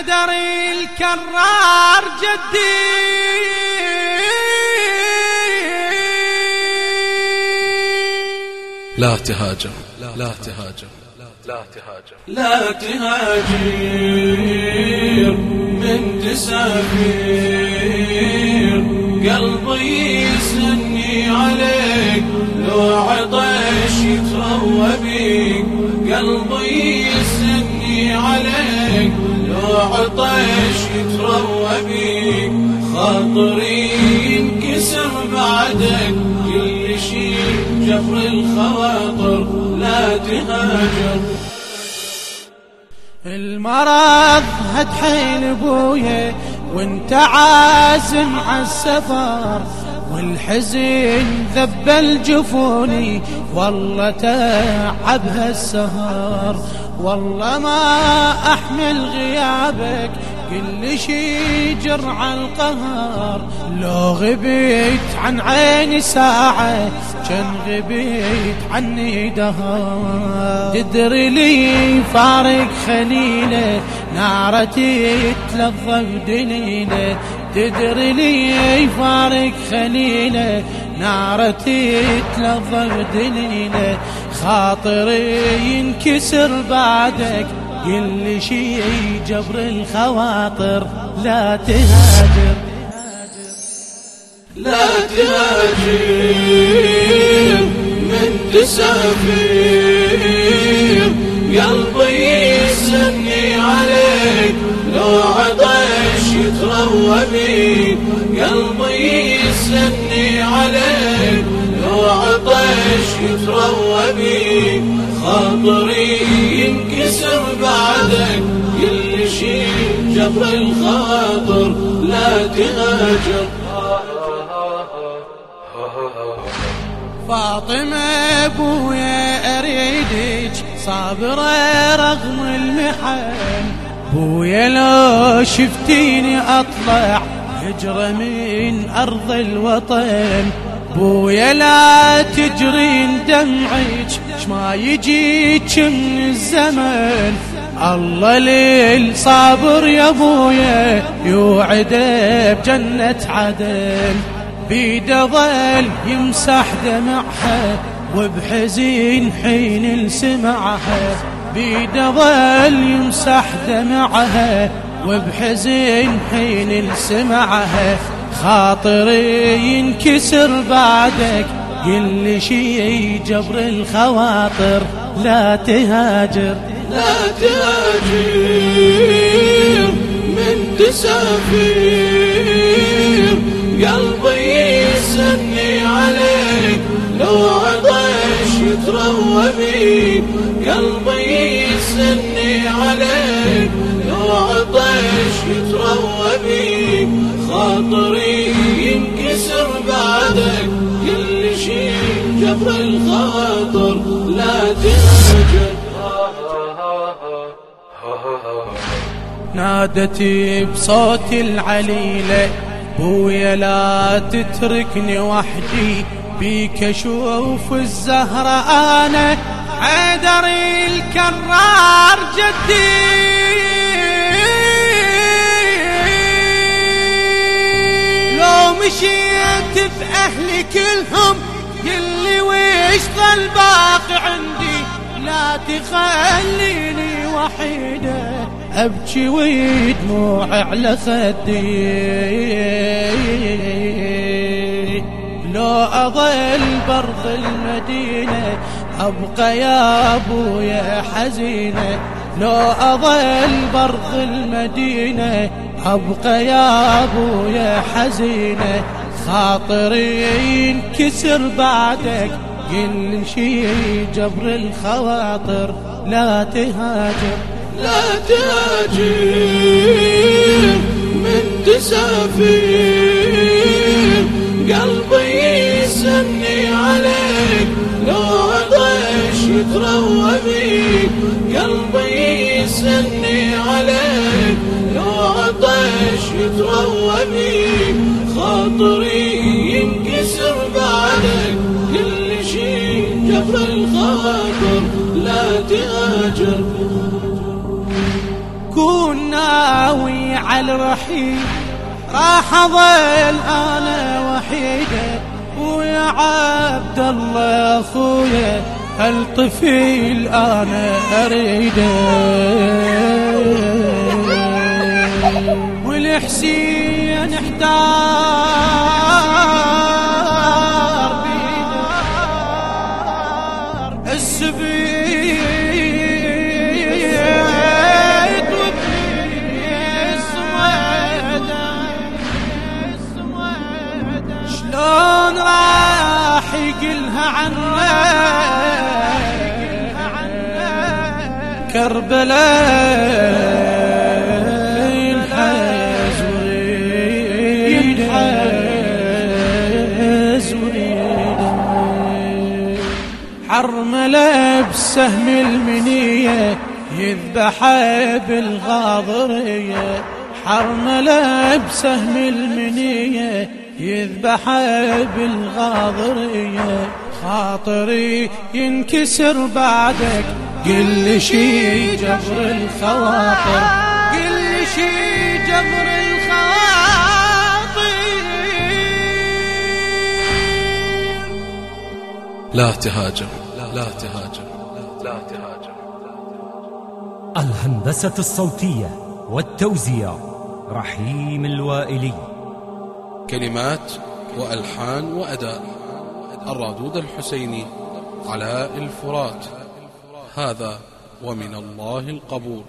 حيدر الكرار جدي. لا تهاجر لا تهاجر لا تهاجر لا تهاجر من تسافر قلبي يسني عليك لو عطش يتروى بيك قلبي عطش يتروى بيك خاطري ينكسر بعدك. كل شي جفر الخواطر لا تهاجر. المرض هد حيل بويا وانت عازم عالسفر والحزن ذبل جفوني والله تعب هالسهر. والله ما أحمل غيابك. كل شي جرع القهر. لو غبيت عن عيني ساعة كان غبيت عني دهر. تدري لي فارق خليلة نارتي تلظى بدليلة. تدري لي فارق خليلة نارتي تلظى بدليلة. خاطري ينكسر بعدك كل شي جبر الخواطر لا تهاجر. لا تهاجر من تسافر قلبي يتروى بيك خاطري ينكسر بعدك. كل شي جبر الخاطر لا تهاجر. فاطمة أبويا أريدك صابرة رغم المحن. بويا لو شفتيني أطلع هجرة من أرض الوطن. بويا لا تجرين دمعك شما يجيك من الزمن؟ الله ليل صابر يا بويا يوعده بجنة عدن. بيده ظل يمسح دمعها وبحزين حين سمعها بيده ظل يمسح دمعها وبحزين حين سمعها خاطري ينكسر بعدك. كل شي جبر الخواطر. لا تهاجر. لا تهاجر من تسافر. قلبي يسني عليك. لو عطش يتروى بيك قلبي يسني عليك. لو عطش يتروى بيك خاطري ينكسر بعدك. كل شي جبر الخاطر. لا تهاجر نادتي بصوت العليلة. بويا لا تتركني وحدي. بيك أشوف الزهرة. أنا حيدر الكرار جدي. لو مشيت بأهلي كلهم يلي ويش ظل باقي عندي؟ لا تخليني وحيدة أبكي ودموع على خدي. لو أظل برض المدينة أبقى يا أبويا حزينة. لو أظل برض المدينة أبقى يا أبويا حزينة خاطري ينكسر بعدك كل شي جبر الخواطر لا تهاجر. لا تهاجر من تسافر قلبي يسني عليك. الرحيل راح اظل أنا وحيده ويا عبد الله اخويا هالطفيل أنا اريده والحسين احتار السبيت كربلاء حرملة بسهم المنية يذبح بالغاضرية. حرملة بسهم المنية يذبح بالغاضرية. خاطري ينكسر بعدك قل شي جبر الخواطر. قل شي جبر الخواطر. لا تهاجم لا تهاجم لا تهاجم. الهندسة الصوتية والتوزيع رحيم الوائلي. كلمات وألحان وأداء الرادود الحسيني علاء الفرات. هذا ومن الله القبول.